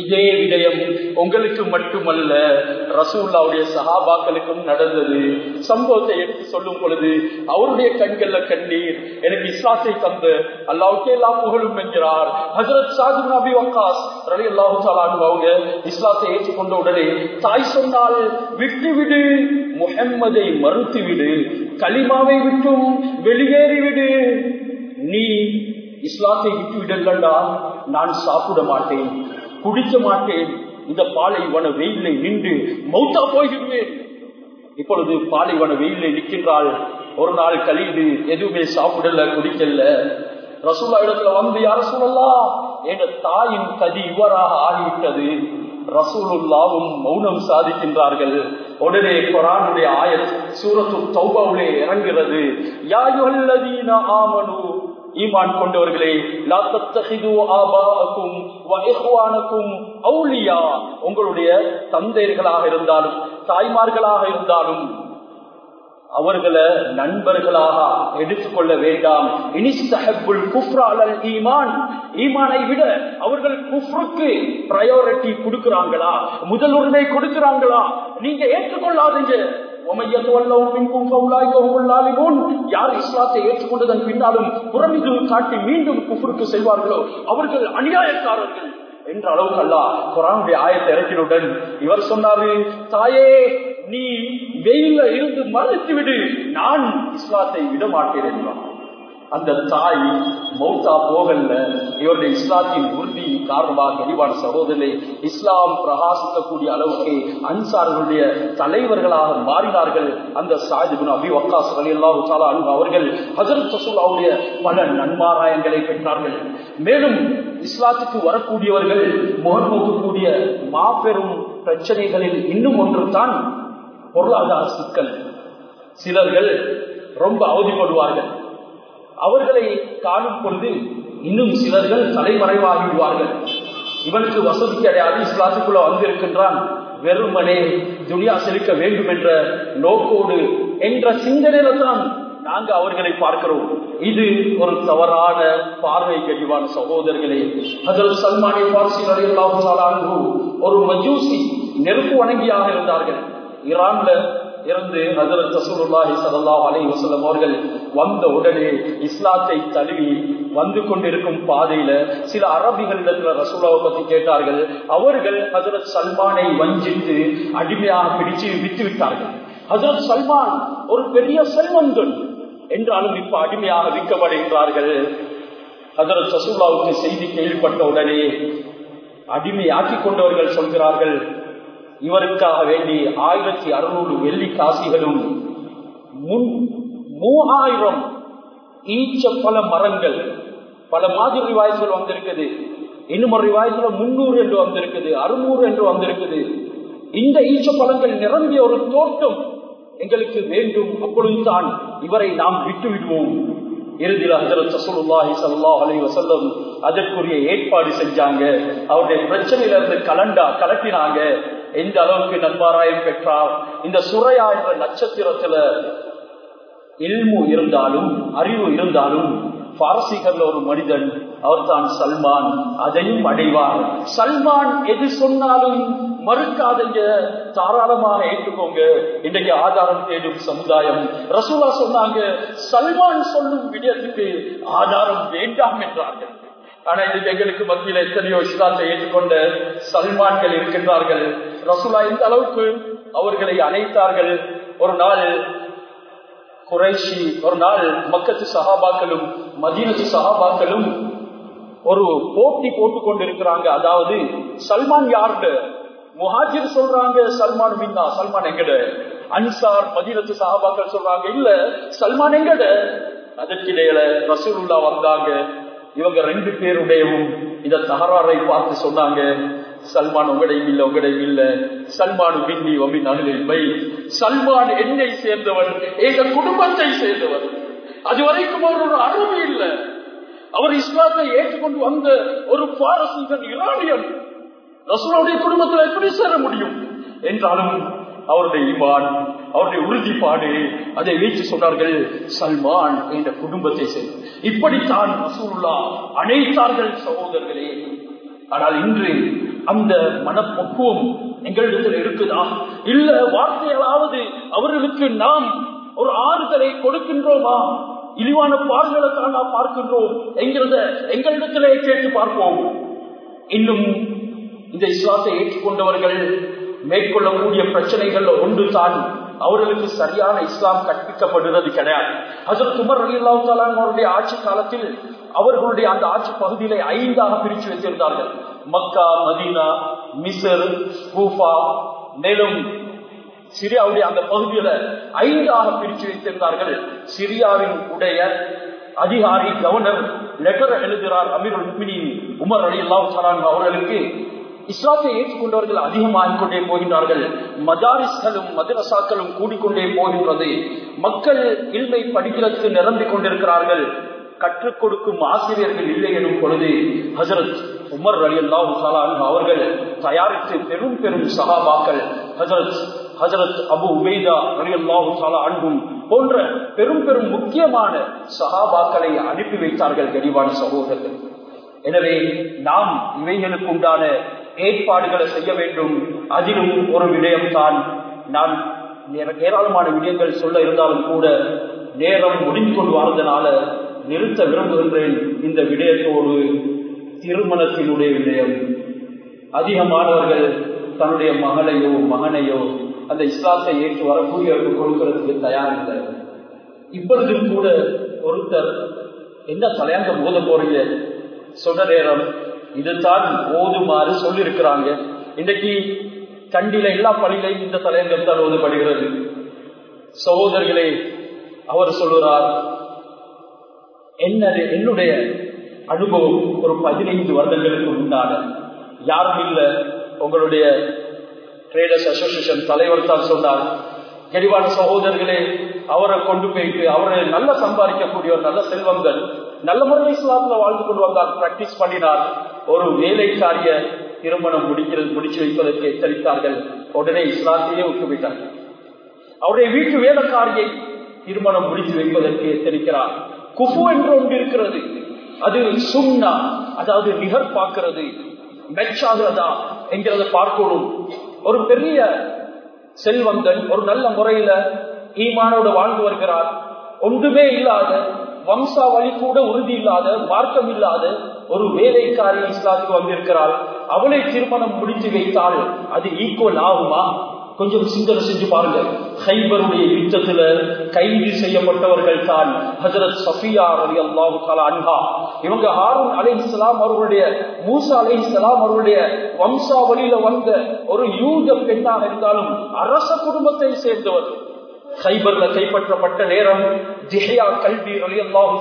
இதே விடயம் உங்களுக்கு மட்டுமல்ல ரசூல்லாவுடைய சகாபாக்களுக்கும் நடந்தது. சம்பவத்தை எடுத்து சொல்லும் பொழுது அவருடைய கண்கள்ல கண்ணீர் எனக்கு இஸ்லாத்தை தந்து அல்லாவுக்கே எல்லா புகழும் என்கிறார். ஹசரத் சாது நபி வக்காஸ் ரலி அல்லாஹு அவங்க இஸ்லாத்தை ஏற்றுக்கொண்ட உடனே தாய் சொன்னால் விட்டு விடு முகம்மதை மறுத்து விடு. களிமாவை விட்டும் வெளியேறிவிடு நீ இஸ்லாத்தை விட்டு விடலண்டா நான் சாப்பிட மாட்டேன். குடிக்க மாட்டேன். இந்த பாலைவன வெயிலை நின்று மௌத்தா போய்விடுவேன். இப்பொழுது பாலைவன வெயிலை நிற்கின்றாள். ஒரு நாள் கழிந்து எதுவுமே சாப்பிடல குடிக்கல. ரசூலா இடத்துல வந்து யார சொல்லலாம் என் தாயின் கதி இவராக ஆகிவிட்டது. ரசூலுல்லாவும் மௌனம் சாதிக்கின்றார்கள். உடனே குரானுடைய ஆயல் சூரத்து தௌபாவிலே இறங்குகிறது. யாயுல்லதீன ஆமனு ஈமான் கொண்டவர்களே அவுலியா. உங்களுடைய தந்தையர்களாக இருந்தாலும் தாய்மார்களாக இருந்தாலும் அவர்களை நண்பர்களாக எடுத்துக்கொள்ள வேண்டாம். இனிஸ்தஹபுல் குஃப்ராலல் ஈமான். ஈமானை விட அவர்கள் குஃப்ருக்கு பிரையாரிட்டி கொடுக்கிறாங்களா? முதல் உரிமை கொடுக்கிறாங்களா? நீங்க ஏற்றுக்கொள்ளாதீங்க. யார் இஸ்லாத்தை ஏற்றுக்கொண்டதன் பின்னாலும் புறமிது காட்டி மீண்டும் குஃபுருக்கு செல்வார்களோ? அவர்கள் அநியாயக்காரர்கள் என்ற அளவுக்கு அல்ல குரானுடைய ஆயத்தை இறக்கினுடன் இவர் சொன்னாரு தாயே நீ வெயில இருந்து மறுத்து விடு நான் இஸ்லாத்தை விட மாட்டேன் என்றான் அந்த தாய் மௌத்தா போகல்ல. இவருடைய இஸ்லாத்தின் உறுதி காரணமாக தெளிவான சகோதரனை இஸ்லாம் பிரகாசிக்கக்கூடிய அளவுக்கு அன்சார்களுடைய தலைவர்களாக மாறினார்கள். அந்த சாஜிபின் அபி வக்காஸ் அலி அல்லாஹு அன்பு அவர்கள் ஹசரத் சசூலாவுடைய பல நன்மாராயங்களை பெற்றார்கள். மேலும் இஸ்லாத்துக்கு வரக்கூடியவர்கள் முகநோக்கக்கூடிய மாபெரும் பிரச்சனைகளில் இன்னும் ஒன்று தான் பொருளாதார சிக்கல். சிலர்கள் ரொம்ப அவதிப்படுவார்கள். அவர்களை காணும் பொழுது இன்னும் சிலர்கள் தலைமறைவாகிவிடுவார்கள் இவனுக்கு வசதி கிடையாது இஸ்லாத்துக்குள்ள வந்திருக்கின்றான். வெறுமனே துனியா செலுக்க வேண்டும் என்ற நோக்கோடு என்ற சிந்தனையில தான் நாங்க அவர்களை பார்க்கிறோம். இது ஒரு தவறான பார்வை கழிவான சகோதரர்களே. அதில் சல்மானி பார்சி அல்லாஹு ஒரு மஜூசி நெருப்பு வணங்கியாக இருந்தார்கள். ஈரான்ல இருந்து ஹசரத் ரசூலுல்லாஹி சல்லாஹ் அலைஹி வசலம் அவர்கள் வந்த உடனே இஸ்லாத்தை தழுவி வந்து கொண்டிருக்கும் பாதையில சில அரபிகளிடத்துல ரசூலாவை பத்தி கேட்டார்கள். அவர்கள் ஹசரத் சல்மானை வஞ்சித்து அடிமையாக பிடிச்சு வித்து விட்டார்கள். ஹசரத் சல்மான் ஒரு பெரிய செல்வந்தன் என்றாலும் இப்ப அடிமையாக விற்கப்படுகின்றார்கள். ஹசரத் ரசூலாவுக்கு செய்தி கேள்விப்பட்ட உடனே அடிமையாக்கி கொண்டவர்கள் சொல்கிறார்கள் இவருக்காக வேண்டி ஆயிரத்தி அறுநூறு வெள்ளி காசிகளும் முன் மூவாயிரம் ஈச்ச பல மரங்கள் பல மாதிரி ரிவாய்கள் வந்திருக்குது. இன்னும் ஒரு ரிவாயத்துல முன்னூறு என்று வந்திருக்குது அறுநூறு என்று வந்திருக்குது. இந்த ஈச்ச பழங்கள் நிரம்பிய ஒரு தோட்டம் எங்களுக்கு வேண்டும். அப்பொழுதுதான் இவரை நாம் விட்டு விடுவோம் இறுதியில் ஹசரத் சசூலுல்லாஹி ஸல்லல்லாஹு அலைஹி அதற்குரிய ஏற்பாடு செஞ்சாங்க. அவருடைய பிரச்சனையில இருந்து கலண்டா கலட்டினாங்க. எந்த அளவுக்கு நன்மாராயம் பெற்றார் இந்த சுரையா என்ற நட்சத்திரத்துல இல்மு இருந்தாலும் அறிவு இருந்தாலும் பாரசீகர்ல ஒரு மனிதன் அவர் தான் சல்மான். அதையும் அடைவார். சல்மான் எது சொன்னாலும் மறுக்காதீங்க தாராளமாக ஏற்றுக்கோங்க. இன்றைக்கு ஆதாரம் தேடும் சமுதாயம். ரசூலா சொன்னாங்க சல்மான் சொல்லும் விடயத்துக்கு ஆதாரம் வேண்டாம் என்றார்கள். ஆனா இது எங்களுக்கு மத்தியில எத்தனையோ இஸ்லாத்தை ஏற்றுக்கொண்ட சல்மான்கள் இருக்கின்றார்கள். ரசூலா இந்த அளவுக்கு அவர்களை அழைத்தார்கள் ஒரு நாள் குறைஷி ஒரு நாள் மக்கத்து சகாபாக்களும் மதீனத்து சகாபாக்களும் ஒரு போட்டி போட்டு கொண்டிருக்கிறாங்க. அதாவது சல்மான் யாருன்னு முஹாஜிர் சொல்றாங்க சல்மான் மின்னா சல்மான் எங்கட? அன்சார் மதீனத்து சகாபாக்கள் சொல்றாங்க இல்ல சல்மான் எங்கட? அதற்கிடையில ரசூலுல்லா வந்தாங்க. இவங்க ரெண்டு பேருடையவும் இந்த தகராறை பார்த்து சொன்னாங்க. சல்மான் உங்களையும் இல்ல உங்களையும் இல்ல. சல்மான் பின்னி ஒமின் பை சல்மான் என்னை சேர்ந்தவன் எங்க குடும்பத்தை சேர்ந்தவன் அது வரைக்கும் அவர் ஒரு அருமை இல்லை. அவர் இஸ்லாத்தை ஏற்றுக்கொண்டு வந்த ஒரு பாரசீகன் இரானியன். ரசூலுடைய குடும்பத்தில் எப்படி சேர முடியும்? என்றாலும் அவருடைய இமான் அவருடைய உறுதிப்பாடு அதை வைத்து சொன்னார்கள் சல்மான் என்ற குடும்பத்தை சேர்ந்து இப்படித்தான் ரசூல்லா அனைத்தார்கள் சகோதரர்களே. ஆனால் இன்று அந்த மனப்பக்குவம் எங்களிடத்தில் இருக்குதா? இல்ல வார்த்தைகளாவது அவர்களுக்கு நாம் ஒரு ஆறுதலை கொடுக்கின்றோமா? இழிவான பார்வைகளை நாம் பார்க்கின்றோம் என்கிறத எங்களிடத்திலே கேட்டு பார்ப்போம். இன்னும் இந்த இஸ்லாத்தை ஏற்றுக்கொண்டவர்கள் மேற்கொள்ளக்கூடிய பிரச்சனைகள் ஒன்று தான் அவர்களுக்கு சரியான இஸ்லாம் கற்பிக்கப்படுகிறது கிடையாது. ஹசரத் உமர் அலி அவருடைய ஆட்சி காலத்தில் அவர்களுடைய அந்த ஆட்சி பகுதியிலே ஐந்தாக பிரித்து வைத்திருந்தார்கள். மக்கா மதீனா மிசர் கூஃபா மேலும் சிரியாவுடைய அந்த பகுதியில ஐந்தாக பிரித்து வைத்திருந்தார்கள். சிரியாவின் உடைய அதிகாரி கவர்னர் லெட்டர் எழுதுகிறார் அமீர் உமர் அலி அல்லாஹ் அவர்களுக்கு இஸ்லாத்தை ஏற்றுக்கொண்டவர்கள் அதிகமாகிக் கொண்டே போகின்றார்கள். மதாரிஸ்களும் மதரசாக்களும் கூடிக்கொண்டே போகின்றது. மக்கள் இல்மை படிக்கிறதுக்கு நிரம்பிக் கொண்டிருக்கிறார்கள். கற்றுக் கொடுக்கும் ஆசிரியர்கள் இல்லை எனும் பொழுது ஹசரத் உமர் அலி அல்லாஹு அவர்கள் தயாரித்து பெரும் பெரும் சகாபாக்கள் ஹசரத் ஹசரத் அபு உபைதா அலி அல்லாஹு சாலா அன்பும் போன்ற பெரும் பெரும் முக்கியமான சகாபாக்களை அனுப்பி வைத்தார்கள் கரிவான சகோதரர்கள். எனவே நாம் இவைகளுக்கு உண்டான ஏற்பாடுகளை செய்ய வேண்டும். அதிலும் ஒரு விடயம்தான். நான் ஏராளமான விடயங்கள் சொல்ல இருந்தாலும் கூட நேரம் முடிந்து கொண்டு வாழ்ந்தனால நிறுத்த விரும்புகின்றேன் இந்த விடயத்தோடு. திருமணத்தினுடைய விடயம். அதிகமானவர்கள் தன்னுடைய மகளையோ மகனையோ அந்த இஸ்லாத்தை ஏற்று வரக்கூடியவர்கள் கொடுக்கிறதுக்கு தயாரில்லை. இப்பொழுதும் கூட ஒருத்தர் என்ன தலையாங்க போத போறீங்க? சொன்ன நேரம் இதுதான் ஓதுமாறு சொல்லியிருக்கிறாங்க. இன்றைக்கு கண்டில எல்லா பள்ளியிலையும் இந்த தலையங்கம் தான் ஓதப்படுகிறது. சகோதரர்களே அவர் சொல்லுறார் என்னது என்னுடைய அனுபவம் ஒரு பதினைந்து வருடங்களுக்கு முன்னால. யாரும் இல்லை. உங்களுடைய ட்ரேடர்ஸ் அசோசியேஷன் தலைவர் தான் சொன்னார். கெடிவான சகோதரர்களே அவரை கொண்டு போயிட்டு அவரை நல்ல சம்பாதிக்கக்கூடிய ஒரு நல்ல செல்வங்கள் நல்ல முறையில் இஸ்லாத்துல வாழ்ந்து கொண்டு வந்தார் பிராக்டிஸ் பண்ணினார். ஒரு வேலைக்காரிய திருமணம் முடிக்கிறது முடிச்சு வைப்பதற்கு எச்சரித்தார்கள். உடனே இஸ்லாத்தையே விட்டுவிட்டார். அவருடைய வீட்டு வேலைக்காரியை திருமணம் முடித்து வைப்பதற்கு எச்சரிக்கிறார். குஃபு என்று ஒன்று இருக்கிறது. அது சுண்ணா அதாவது நிகர் பார்க்கிறது. மெச்சாகிறதா என்கிறத பார்க்கணும். ஒரு பெரிய செல்வங்கள் ஒரு நல்ல முறையில ஈமானோடு வாழ்ந்து வருகிறார். ஒன்றுமே இல்லாத வம்சாவளி கூட உறுதி இல்லாத மார்க்கம் இல்லாத ஒரு வேலைக்காரி இஸ்லாத்துக்கு வந்திருக்கிறாள். அவளை திருமணம் முடித்து வைத்தால் அது ஈக்குவல் ஆகுமா? கொஞ்சம் சிந்தனை செஞ்சு பாருங்க ஹைபருடைய யுத்தத்துல கைது செய்யப்பட்டவர்கள் தான் ஹசரத் சஃபியா அலி அல்லாஹு அன்ஹா. இவங்க ஹாரூன் அலை இஸ்லாம் அவர்களுடைய மூசா அலை இஸ்லாம் அவர்களுடைய வம்சாவளியில வந்த ஒரு யூத பெண்ணாக இருந்தாலும் அரச குடும்பத்தை சேர்ந்தவர். சைபர்ல கைப்பற்றப்பட்ட நேரம் ஜிஹியா கல்வி அலி அல்லாஹு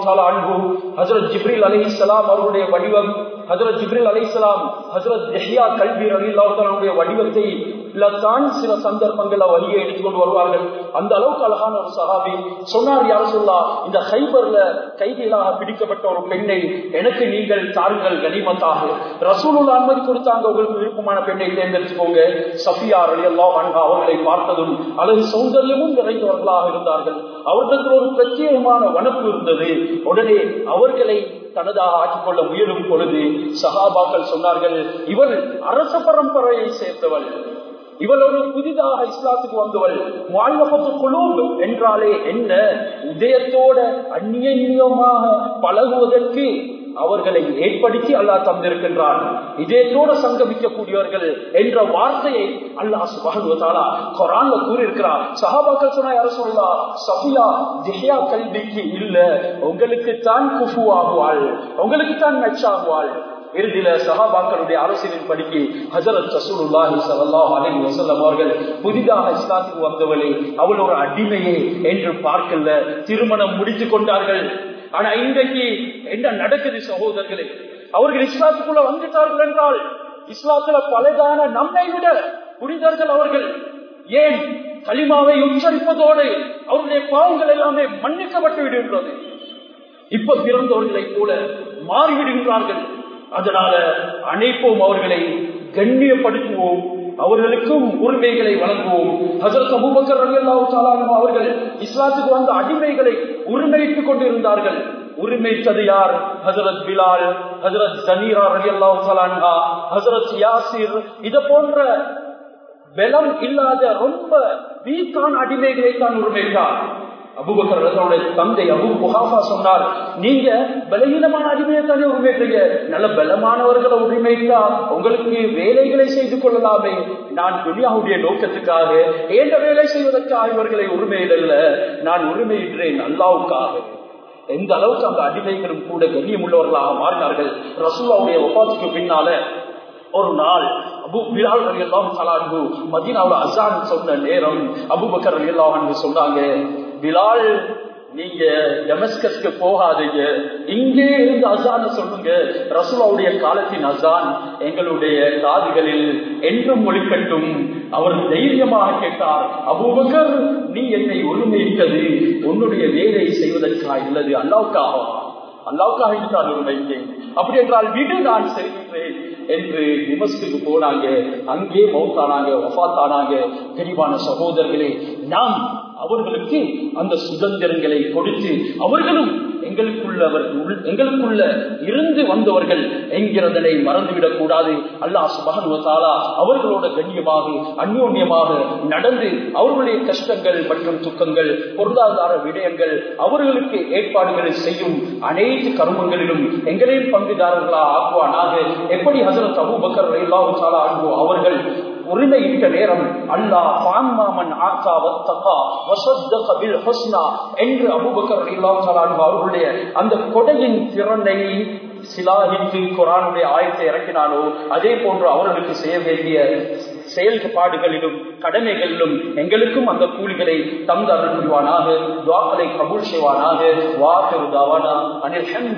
ஹசரத் ஜிப்ரில் அலி இஸ்லாம் அவருடைய வடிவம் ஹசரத் ஜிப்ரில் அலிஸ்லாம் ஹசரத் ஜஹியா கல்வி அலி அல்லாஹுடைய வடிவத்தை தான் சில சந்தர்ப்பங்கள் வழியை எடுத்துக்கொண்டு வருவார்கள். அந்த அளவுக்கு அழகான ஒரு சகாபி சொன்னார் யார் சொல்லா இந்த ஹைபர்ல கைதிகளாக பிடிக்கப்பட்ட ஒரு பெண்ணை எனக்கு நீங்கள் தாருங்கள் கனிமத்தாக. ரசூலுள்ள அனுமதி கொடுத்தாங்க உங்களுக்கு விருப்பமான பெண்ணை தேர்ந்தெடுத்துக்கோங்க. சஃபியார் அலி அல்லாஹ் அவர்களை பார்த்ததும் அழகு சௌந்தரியமும் நிறைந்தவர்களாக இருந்தார்கள். அவர்களுக்கு ஒரு பிரத்யேகமான வனப்பு இருந்தது. உடனே அவர்களை தனதாக ஆக்கிக்கொள்ள முயலும் பொழுது சகாபாக்கள் சொன்னார்கள் இவள் அரச பரம்பரையை சேர்ந்தவள். இவள் ஒரு புதிதாக இஸ்லாத்துக்கு வந்தவள். வாழ்வகத்து குழு என்றாலே என்ன? இதயத்தோட அந்நியமாக பழகுவதற்கு அவர்களை ஏற்படுத்தி அல்லாஹ் தந்திருக்கின்றான். இதயத்தோடு சங்கமிக்கக்கூடியவர்கள் என்ற வார்த்தையை அல்லாஹ் சுபானுவதாலா குரான்ல கூறியிருக்கிறார். சஹாபாக்கள் சொன்னா யார சொல்லா சஃபியா திஹ்யா கல்விக்கு இல்ல. உங்களுக்கு தான் குஃபு ஆகுவாள் உங்களுக்கு தான் மெச்சாகுவாள் இறுதியில சஹாபாக்களுடைய அரசியலின் படிக்கு ஹசரத் சசூலுல்லாஹி ஸல்லல்லாஹு அலைஹி வஸல்லம் அவர்கள் புதிதாக இஸ்லாத்துக்கு வந்தவளே அவள் ஒரு அடிமையே என்று பார்க்கல. திருமணம் முடித்து கொண்டார்கள். ஆனா இன்றைக்கு என்ன நடக்குது சகோதரர்களே? அவர்கள் இஸ்லாத்துக்குள்ள வந்துட்டார்கள் என்றால் இஸ்லாத்துல பலதான நம்மை விட புனிதர்கள் அவர்கள். ஏன்? களிமாவை உச்சரிப்பதோடு அவருடைய பாவங்கள் எல்லாமே மன்னிக்கப்பட்டு விடுகின்றது. இப்ப பிறந்தவர்களை கூட மாறிவிடுகின்றார்கள். அதனால அனைப்போம் அவர்களை கண்ணியப்படுத்துவோம். அவர்களுக்கும் உரிமைகளை வழங்குவோம். ஹசரத் அபூபக்கர் ரலியல்லாஹு தஆலா அவர்கள் இஸ்லாத்துக்கு வந்த அடிமைகளை உரிமையிட்டுக் கொண்டிருந்தார்கள். உரிமைத்தது யார்? ஹசரத் பிலால் ஹசரத் சனீரா ரலியல்லாஹு தஆலா ஹசரத் யாசிர் இத போன்ற பலம் இல்லாத ரொம்ப வீக்கான அடிமைகளை தான் உரிமைத்தார் அபுபக்கர் தந்தை அபு புகாஃபா சொன்னார் நீங்க பலகீனமான அடிமையை தானே உரிமைக்கிறீங்க நல்ல பலமானவர்களை உரிமைத்தா உங்களுக்கு வேலைகளை செய்து கொள்ளலாமே. நான் துனியாவுடைய நோக்கத்துக்காக ஏந்த வேலை செய்வதற்காக இவர்களை உரிமையிடல்ல நான் உரிமையிடுறேன் அல்லாவுக்காக. எந்த அளவுக்கு அந்த அடிமைகளும் கூட கண்ணியம் உள்ளவர்களாக மாறினார்கள் ரசூலாவுடைய ஒப்பாத்துக்கு பின்னால ஒரு நாள் அபு பிலால் எல்லாம் சலான்பு மதினாவோட அசான் சொன்ன நேரம் அபுபக்கர் எல்லாம் சொன்னாங்க பிலால் நீங்க டெமஸ்கஸ்க்கு போகாதீங்க. இங்கே இருந்து அசான சொல்லுங்க. ரசுலாவுடைய காலத்தின் அசான் எங்களுடைய காதுகளில் என்றும் ஒழிக்கட்டும் அவர் தைரியமாக கேட்டார் அபூபக்கர் நீ என்னை ஒருமையிட்டது. உன்னுடைய வேலை செய்வதற்காக இல்லது. அல்லாவுக்காக. அல்லாவுக்காக இருந்தால் ஒருமைத்தேன் அப்படி என்றால் வீடு நான் செல்கின்றேன் என்று விமஸ்துக்கு போனாங்க. அங்கே மௌத்தானாங்க வஃத்தானாங்க. தெளிவான சகோதரர்களே நாம் அவர்களுக்கு அந்த சுதந்திரங்களை கொடுத்து அவர்களும் எங்களுக்குள்ளவர் எங்களுக்குள்ள இருந்து வந்தவர்கள் என்கிறதனை மறந்துவிடக் கூடாது அல்லாஹ் சுபகனுவத்தாலா அவர்களோட கண்ணியமாக அந்யோன்யமாக நடந்து அவர்களுடைய கஷ்டங்கள் மற்றும் துக்கங்கள் பொருளாதார விடயங்கள் அவர்களுக்கு ஏற்பாடுகளை செய்யும் அனைத்து கருமங்களிலும் எங்களையும் பங்குதாரர்களா ஆக்குவானாக. எப்படி ஹசரத் அபூபக்கர் ரயில்லாஹு அவர்கள் உரிமையிட்ட நேரம். அல்லாஹ் பான்மாமன் ஆக்கா வத்தகா வசத்தக பில் ஹுஸ்னா என்று அபூபக்கர் ரலியல்லாஹு அவர்களுடைய அந்த கொடையின் திறனை சிலாகித்து குரானுடைய ஆயத்தை இறக்கினாலோ அதே போன்று அவர்களுக்கு செய்ய வேண்டிய செயல்பாடுகளிலும் கடமைகளிலும் எங்களுக்கும் அந்த கூலிகளை தந்து அருள் புரிவானாக துவாக்களை கபூல் செய்வானாக. வாக்கு தாவானா அனில்